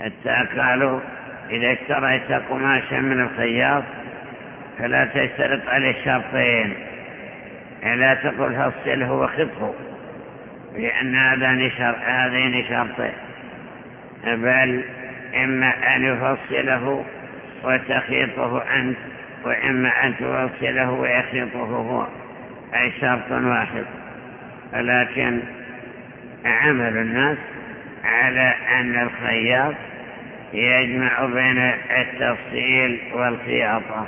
حتى قالوا إذا اشتريت قماشا من الخياط فلا تشترط عليه الشرطين لا تقل فصله وخطه لأن هذين شرطين. بل إما أن يفصله وتخيطه أنت وإما أن توصله ويخيطه هو. أي شرط واحد. ولكن عمل الناس على أن الخياط يجمع بين التفصيل والخياطة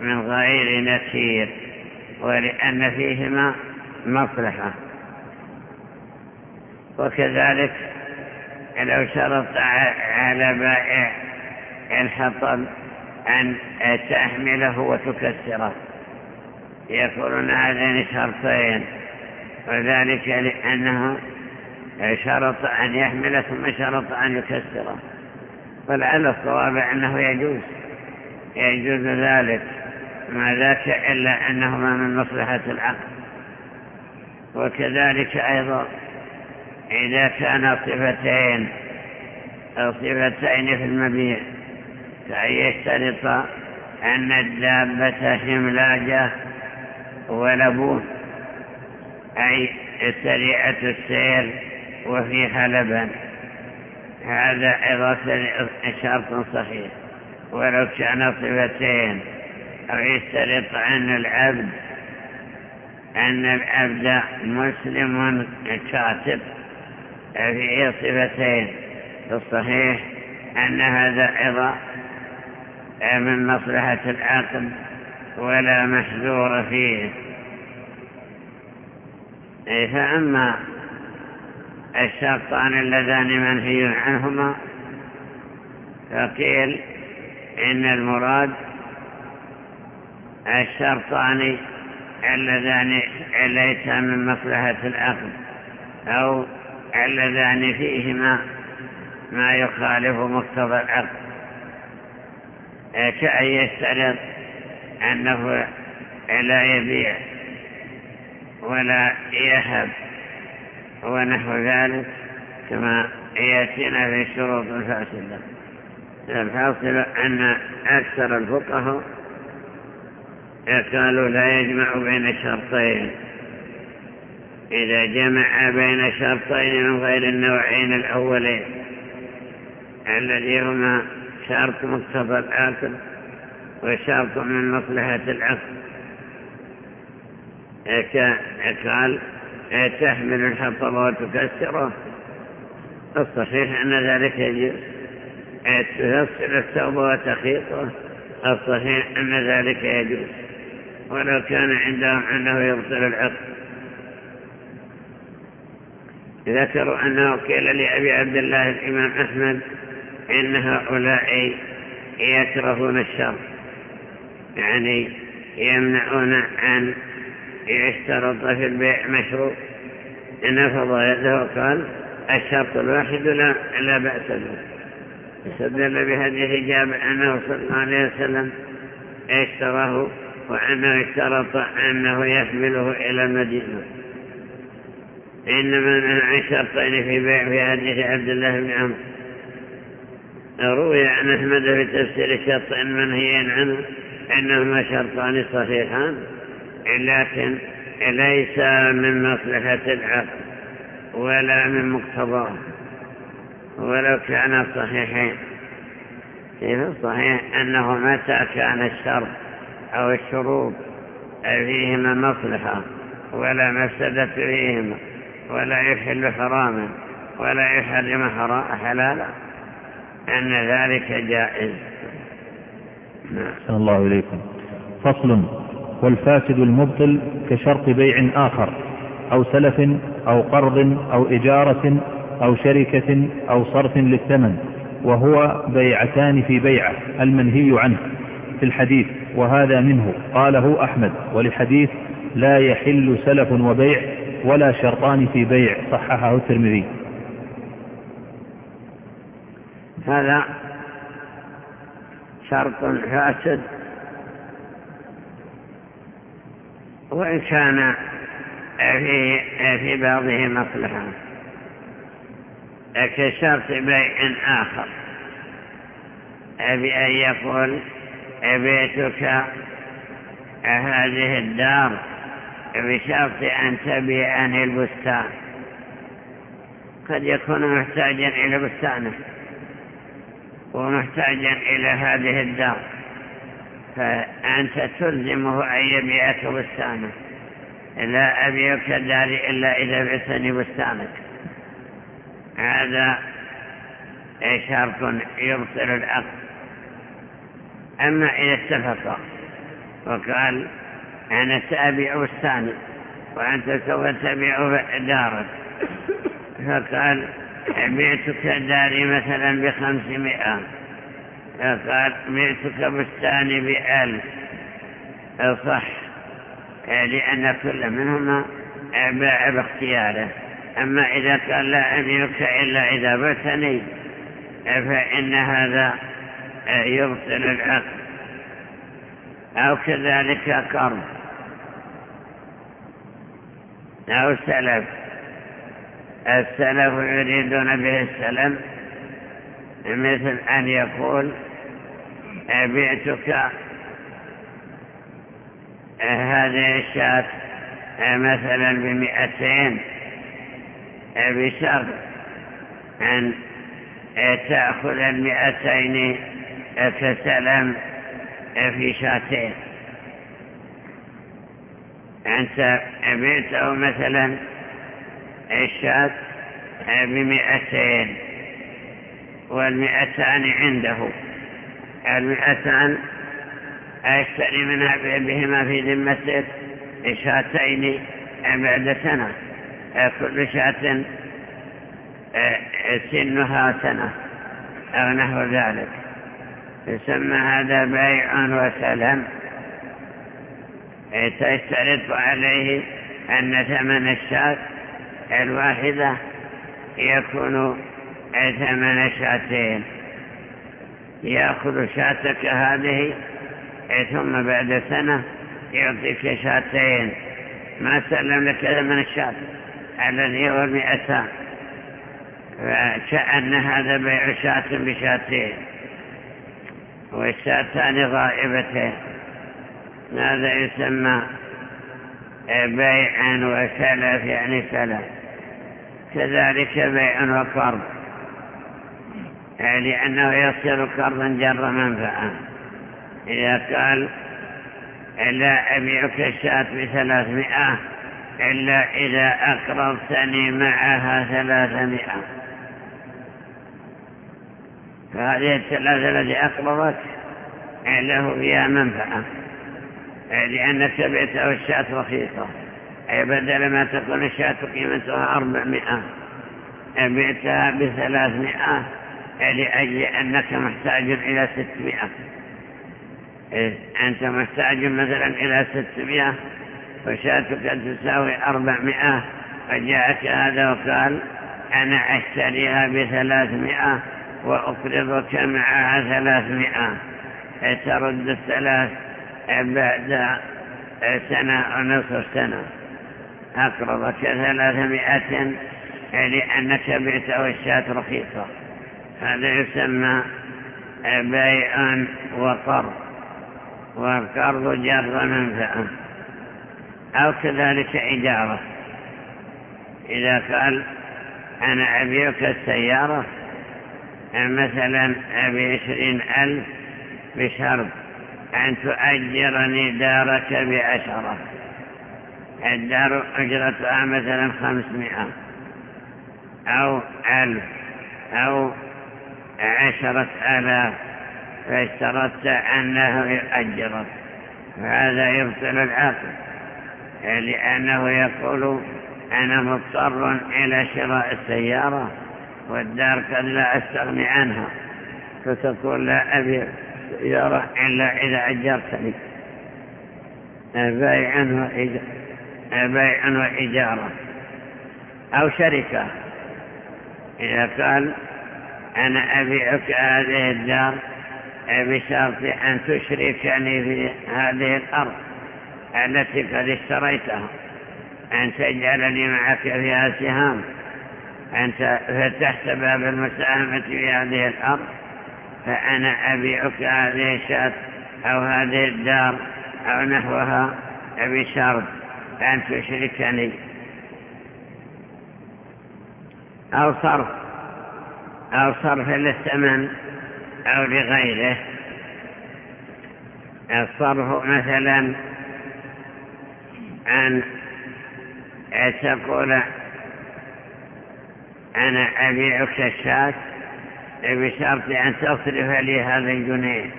من غير نكير ولأن فيهما مصلحة. وكذلك لو شرط على بائع الحطب أن تحمله وتكسره. يكونون هذين شرطين وذلك لأنه شرط أن يحمله ثم شرط أن يكسره. ولعل الصواب أنه يجوز يجوز ذلك ما ذاك إلا أنهما من مصلحة العقل. وكذلك أيضا إذا كان صفتين أو صفتين في المبيع فأن يشترط أن الدابة حملاجة ولبون أي سريعة السير وفيها لبن. هذا أيضا شرط صحيح. ولو كان صفتين أو يشترط أن العبد أن العبد مسلم كاتب. في صفتين الصحيح أن هذا أيضا من مصلحة العقل ولا محذور فيه. فأما الشرطان اللذان منهي عنهما. فقيل إن المراد الشرطان اللذان ليس من مصلحة العقل أو اللذان فيهما ما يخالف مقتضى العقل كأن يشترط أنه لا يبيع ولا يهب. ونحو ذلك كما يأتينا في الشروط الفاسدة الحاصل أن أكثر الفقهاء قالوا لا يجمع بين الشرطين إذا جمع بين شرطين من غير النوعين الأولين الذي هما شرط مقتضى العقل وشرط من مصلحة العقل. قال تحمل الحطب وتكسره الصحيح أن ذلك يجوز تفصل الثوب وتخيطه الصحيح أن ذلك يجوز ولو كان عندهم أنه يبطل العقل ذكروا أنه قيل لأبي عبد الله الإمام أحمد إن هؤلاء يكرهون الشر. يعني يمنعون أن يشترط في البيع مشروع. نفض يده وقال الشرط الواحد لا, لا بأس به. استدل بهذه جابر أنه صلى الله عليه وسلم اشتراه وأنه اشترط أنه يحمله إلى المدينة. إنما نهى شرطين في بيع في حديث عبد الله بن عمرو. روي عن أحمد في تفسير الشرط منهيا عنه أنهما شرطان صحيحان. لكن ليس من مصلحة العقل ولا من مقتضاه ولو كان صحيحين. كيف الصحيح أنه متى كان الشرط أو الشروط فيهما مصلحة ولا مفسدة فيهما ولا يحل حراما ولا يحرم حلالا؟ أن ذلك جائز. نعم. الله إليكم. فصل. والفاسد المبطل كشرط بيع آخر أو سلف أو قرض أو إجارة أو شركة أو صرف للثمن وهو بيعتان في بيعة المنهي عنه في الحديث وهذا منه قاله أحمد ولحديث لا يحل سلف وبيع ولا شرطان في بيع صححه الترمذي. هذا شرط فاسد وإن كان في, في بعضه مصلحة. كشرط بيع آخر. بأن يقول بيتك هذه الدار بشرط أن تبيعني البستان. قد يكون محتاجا إلى بستانه ومحتاجا إلى هذه الدار. فأنت تلزمه أن يبيعك بستانه لا أبيعك داري إلا إذا بعثني بستانك. هذا شرط يبطل العقد. أما إذا اتفق وقال أنا سأبيع بستاني وأنت سوف تبيع دارك. فقال بعتك داري مثلا بخمسمائة. فقال بعتك بستاني بألف صح لأن كل منهما باع باختياره أما إذا قال لا أبيعك إلا إذا بتني فإن هذا يبطل العقد. أو كذلك قرض. أو سلف. السلف يريدون به السلم مثل أن يقول بعتك هذه الشاة مثلا بمئتين. بشرط أن تأخذ المئتين كسلم في شاتين. أنت بعته مثلا الشاة بمئتين والمئتان عنده. المئتان أشتري منها بهما في ذمة شاتين بعد سنة كل شاة سنها سنة أو نحو ذلك. يسمى هذا بيع وسلم. تشترط عليه أن ثمن الشاة الواحدة يكون ثمن شاتين. يأخذ شاتك هذه ثم بعد سنة يعطيك شاتين. ما سلم لك ثمن الشات الذي هو المئتان فكأن هذا بيع شات بشاتين. والشاتان غائبتين. هذا يسمى؟ بيع وسلف يعني سلف. كذلك بيع وقرض. لأنه يصير قرضا جر منفعة إذا قال لا أبيعك الشاة بثلاثمائة إلا إذا أقرضتني معها ثلاثمائة. فهذه الثلاثة التي أقرضت له فيها منفعة لأنك بعته الشاة رخيصة. أي بدل ما تكون الشاة قيمتها أربعمائة بعتها بثلاثمائة لأجل أنك محتاج إلى ستمائة. أنت محتاج مثلا إلى ستمائة وشاتك تساوي أربعمائة فجاءك هذا وقال أنا أشتريها بثلاثمائة وأقرضك معها ثلاثمائة. ترد الثلاث بعد سنة أو نصف سنة. أقرضك ثلاثمائة لأنك بعته الشاة رخيصة. هذا يسمى بيع وقرض والقرض جر منفعة. أو كذلك إجارة إذا قال أنا أبيعك السيارة مثلا أبي عشرين ألف بشرط أن تؤجرني دارك بعشرة. الدار أجرتها مثلا خمسمائة أو ألف أو عشرة آلاف فاشترطت أنه يؤجرك هذا يبطل العقل لأنه يقول أنا مضطر إلى شراء السيارة والدار قد لا أستغني عنها. فتقول لا أبي سيارة إلا إذا أجرتني. بيع وإجارة أو شركة. إذا قال أنا أبيعك هذه الدار بشرط أن تشركني في هذه الأرض التي قد اشتريتها. أن تجعلني معك فيها سهام أنت فتحت باب المساهمة في هذه الأرض. فأنا أبيعك هذه الشاة أو هذه الدار أو نحوها بشرط أن تشركني. أو صرف. أو صرف للثمن أو لغيره. الصرف مثلا أن تقول أنا أبيعك الشاة بشرط أن تصرف لي هذا الجنيه.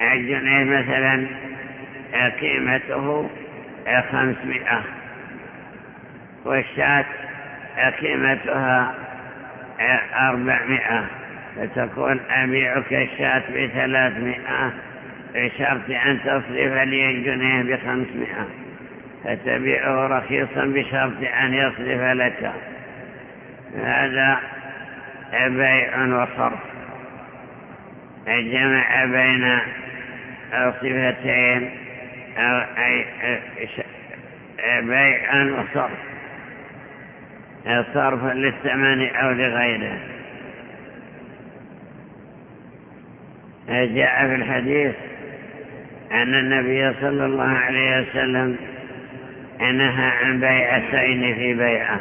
الجنيه مثلا قيمته خمسمائة والشاة قيمتها أربعمائة فتقول أبيعك الشاة بثلاثمائة بشرط أن تصرف لي الجنيه بخمسمائة فتبيعه رخيصا بشرط أن يصرف لك. هذا بيع وصرف. الجمع بين صفتين أو أي بيع وصرف. صرف للثمن أو لغيره. جاء في الحديث أن النبي صلى الله عليه وسلم نهى عن بيعتين في بيعة.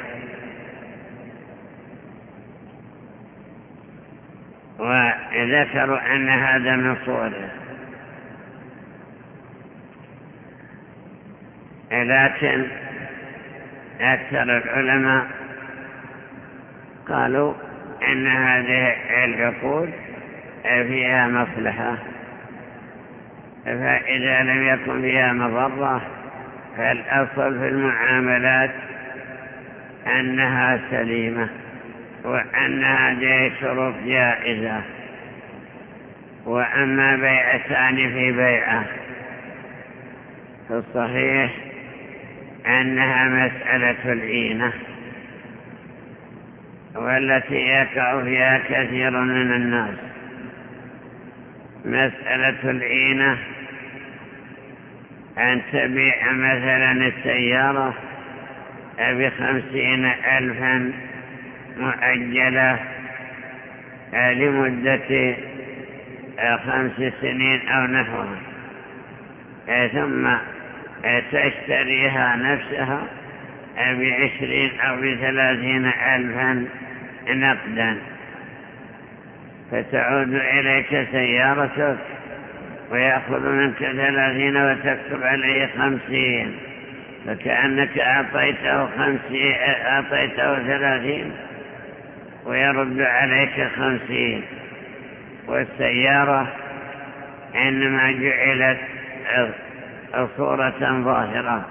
وذكروا أن هذا من صوره. لكن أكثر العلماء قالوا أن هذه العقود فيها مصلحة. فإذا لم يكن فيها مضرة فالأصل في المعاملات أنها سليمة وأن هذه الشروط جائزة. وأما بيعتان في بيعة فالصحيح أنها مسألة العينة. والتي يقع فيها كثير من الناس. مسألة العينة أن تبيع مثلا السيارة بخمسين ألفا مؤجلة لمدة خمس سنين أو نحوها. ثم تشتريها نفسها بعشرين أو بثلاثين ألفا نقدا. فتعود إليك سيارتك ويأخذ منك ثلاثين وتكتب عليه خمسين. فكأنك أعطيته خمسين أعطيته ثلاثين ويرد عليك خمسين. والسيارة إنما جعلت صورة ظاهرة.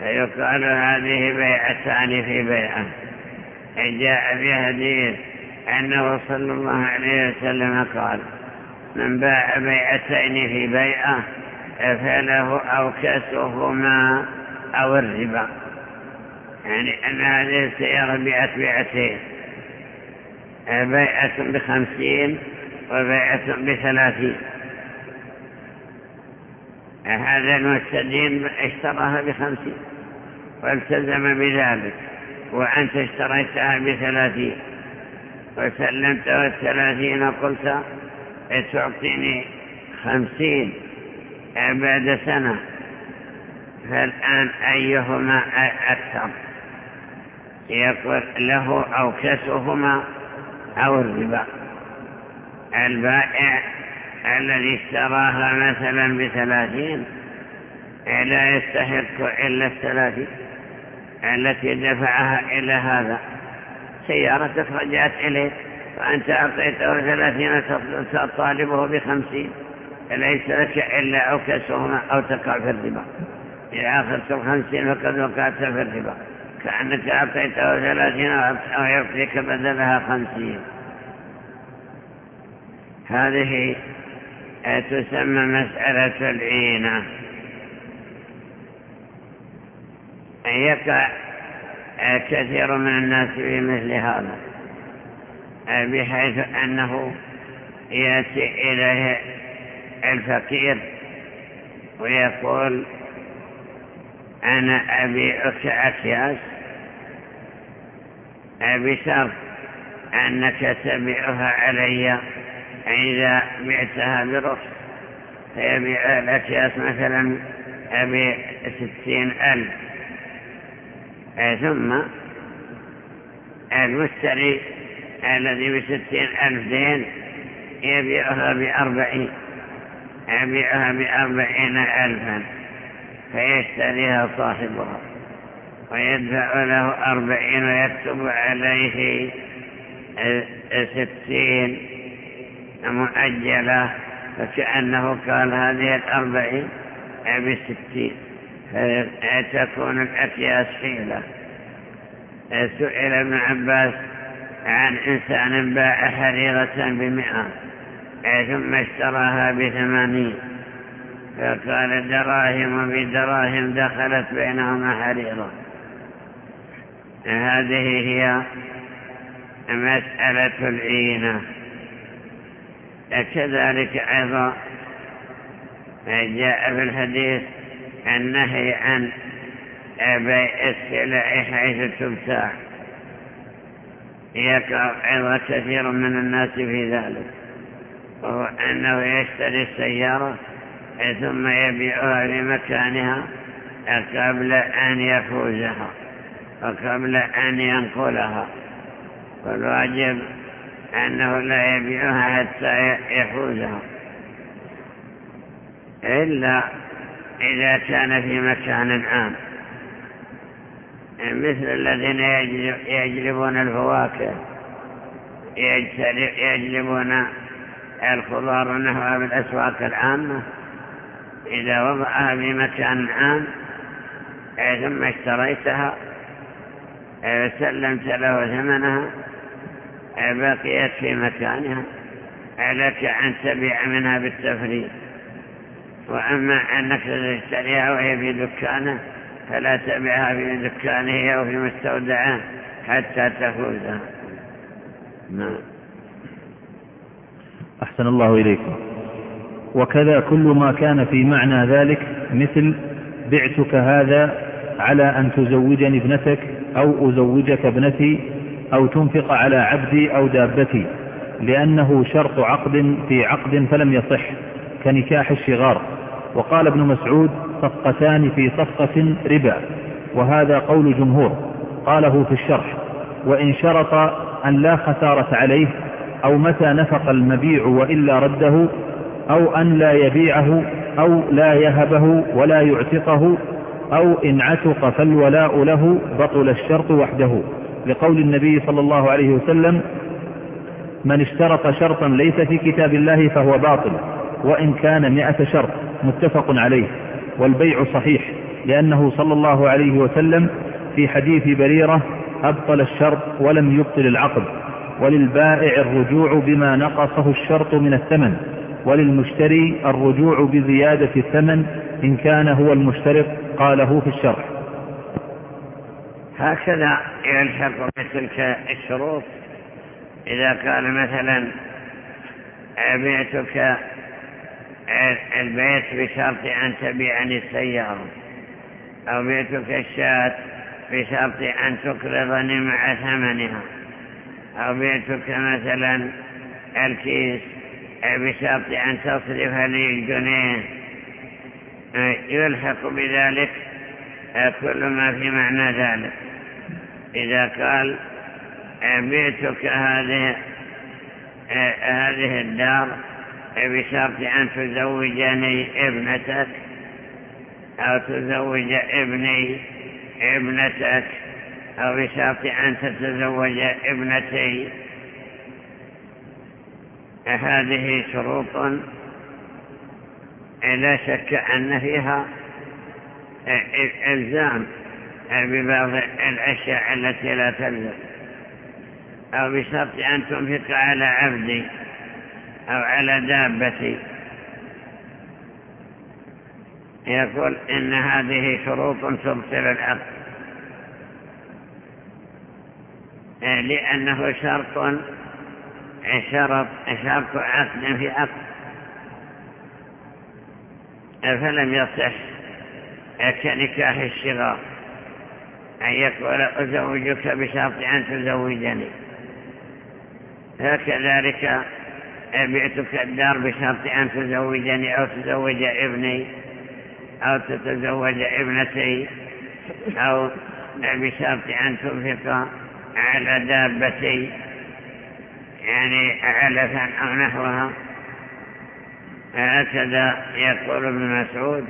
فيقال هذه بيعتان في بيعة. جاء في حديث أنه صلى الله عليه وسلم قال من باع بيعتين في بيعة فله أوكسهما أو الربا. يعني أن هذه السيارة بيعت بيعتين بيعة بخمسين وبيعة بثلاثين. هذا المستدين اشتراها بخمسين والتزم بذلك. وأنت اشتريتها بثلاثين وسلمته الثلاثين قلت تعطيني خمسين بعد سنة فالآن أيهما أكثر؟ يقول له أو كسهما أو الربا. البائع الذي اشتراها مثلا بثلاثين لا يستحق إلا الثلاثين. التي دفعها إلى هذا. سيارتك رجعت إليك وأنت أعطيته ثلاثين تطالبه بخمسين. ليس لك إلا عكسهما أو تقع في الربا. إذا أخذت الخمسين فقد وقعت في الربا. كأنك أعطيته ثلاثين أو يعطيك بدلها خمسين. هذه تسمى مسألة العينة يقع كثير من الناس في مثل هذا بحيث أنه يأتي إليه الفقير ويقول أنا أبيعك أكياس بشرط أنك تبيعها علي إذا بعتها برخص فيبيع الأكياس مثلا بستين ألف. ثم المشتري الذي بستين ألف دين يبيعها بأربعين يبيعها بأربعين ألفا فيشتريها صاحبها ويدفع له أربعين ويكتب عليه ستين مؤجلة فكأنه قال هذه الأربعين بستين. فتكون الأكياس حيلة سئل ابن عباس عن إنسان باع حريرة بمئة ثم اشتراها بثمانين. فقال دراهم بدراهم دخلت بينهما حريرة. هذه هي مسألة العينة. كذلك أيضا جاء في الحديث النهي عن بيع السلع حيث تبتاع يقع كثير من الناس في ذلك وهو أنه يشتري السيارة ثم يبيعها لمكانها قبل أن يفوزها وقبل أن ينقلها. والواجب أنه لا يبيعها حتى يفوزها. إلا إذا كان في مكان عام مثل الذين يجلبون الفواكه يجلبون الخضار ونحوها بالأسواق العامة. إذا وضعها في مكان عام ثم اشتريتها سلمت له ثمنها بقيت في مكانها لك أن تبيع منها بالتفريط وأما أنك تشتريها وهي في دكانه فلا تبيعها في دكانه أو في مستودعه حتى تفوزها نعم. أحسن الله إليكم. وكذا كل ما كان في معنى ذلك مثل بعتك هذا على أن تزوجني ابنتك أو أزوجك ابنتي أو تنفق على عبدي أو دابتي لأنه شرط عقد في عقد فلم يصح كنكاح الشغار. وقال ابن مسعود صفقتان في صفقة ربا وهذا قول جمهور قاله في الشرح وإن شرط أن لا خسارة عليه أو متى نفق المبيع وإلا رده أو أن لا يبيعه أو لا يهبه ولا يعتقه أو إن عتق فالولاء له بطل الشرط وحده. لقول النبي صلى الله عليه وسلم من اشترط شرطا ليس في كتاب الله فهو باطل وإن كان مئة شرط متفق عليه والبيع صحيح لأنه صلى الله عليه وسلم في حديث بريرة أبطل الشرط ولم يبطل العقد وللبائع الرجوع بما نقصه الشرط من الثمن وللمشتري الرجوع بزيادة الثمن إن كان هو المشترط قاله في الشرح. هكذا يلحق بتلك الشروط إذا قال مثلا بعتك البيت بشرط أن تبيعني السيارة. أو بعتك الشاة بشرط أن تقرضني مع ثمنها. أو بعتك مثلا الكيس بشرط أن تصرف لي الجنيه يلحق بذلك كل ما في معنى ذلك. إذا قال بعتك هذه هذه الدار بشرط أن تزوجني ابنتك أو تزوج ابني ابنتك أو بشرط أن تتزوج ابنتي. هذه شروط لا شك أن فيها إلزام ببعض الأشياء التي لا تلزم. أو بشرط أن تنفق على عبدي. أو على دابتي يقول إن هذه شروط تبطل العقد لأنه شرط شرط شرط عقد في عقد فلم يصح كنكاح الشغار أن يقول أزوجك بشرط أن تزوجني. فكذلك بعتك الدار بشرط أن تزوجني أو تزوج ابني أو تتزوج ابنتي أو بشرط أن تنفق على دابتي يعني علفا أو نحوها. هكذا يقول ابن مسعود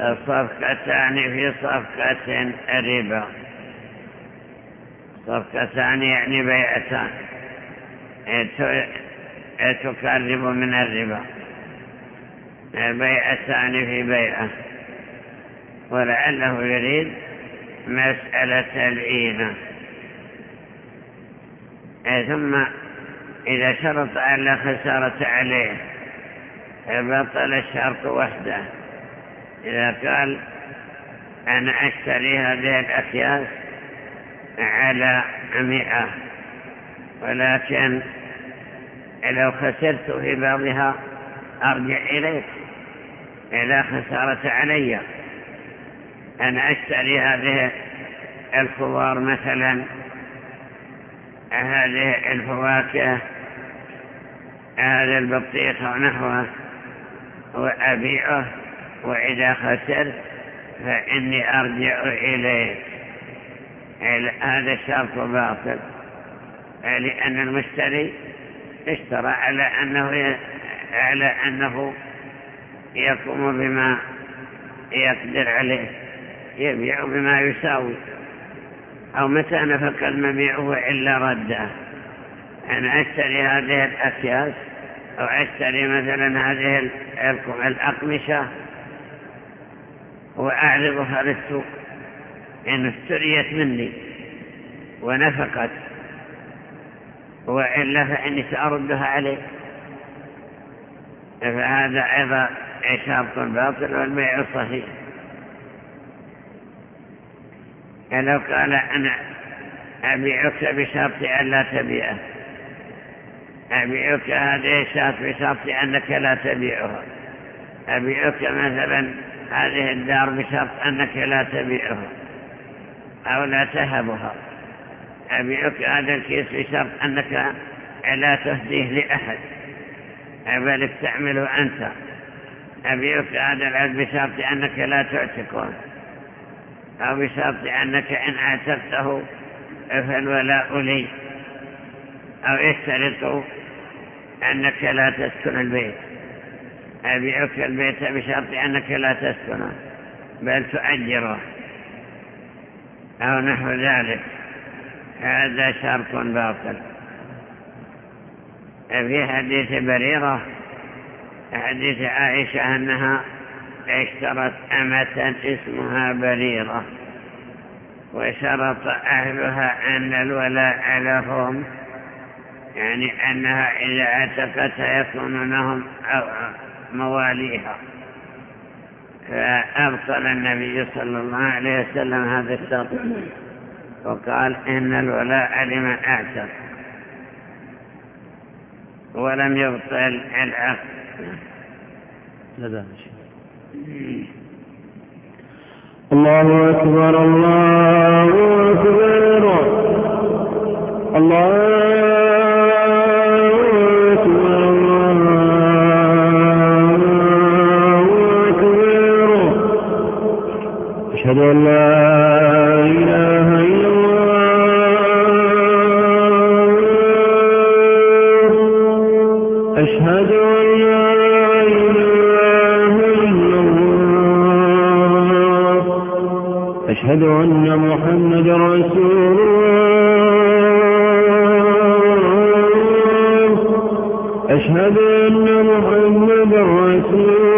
الصفقتان في صفقة ربا. صفقتان يعني بيعتان. تقرب من الربا. بيعتان في بيعة. ولعله يريد مسألة الإينة ثم إذا شرط أن لا خسارة عليه بطل الشرط وحده. إذا قال أنا أشتري هذه الأكياس على مئة ولكن لو خسرت في بعضها أرجع إليك. إلى خسارة علي أنا أشتري هذه الخضار مثلا هذه الفواكه هذا البطيخ ونحوه وأبيعه وإذا خسرت فإني أرجع إليك. هذا الشرط باطل؟ لأن المشتري اشترى على أنه على أنه يقوم بما يقدر عليه يبيع بما يساوي. أو متى نفق المبيع إلا رده؟ أنا أشتري هذه الأكياس أو أشتري مثلا هذه الأقمشة وأعرضها للسوق. إن اشتريت مني ونفقت. وإلا فإني سأردها عليك. فهذا أيضا شرط باطل والبيع صحيح. لو قال أنا أبيعك بشرط أن لا تبيعه. أبيعك هذه الشرط بشرط أنك لا تبيعها. أبيعك مثلا هذه الدار بشرط أنك لا تبيعها أو لا تهبها. أبيعك هذا الكيس بشرط أنك لا تهديه لأحد. بل استعمله أنت. أبيعك هذا العبد بشرط أنك لا تعتقه. أو بشرط أنك إن أعتقته فالولاء لي أو يشترط أنك لا تسكن البيت. أبيعك البيت بشرط أنك لا تسكنه بل تؤجره. أو نحو ذلك. هذا شرط باطل. في حديث بريرة حديث عائشة أنها اشترت أمة اسمها بريرة وشرط أهلها أن الولاء لهم يعني أنها إذا اعتقتها يكون لهم مواليها. فأبطل النبي صلى الله عليه وسلم هذا الشرط. وقال إن الولاء لمن أعتق. ولم يبطل العقد. الله أكبر الله أكبر. الله أشهد أن لا محمد رسول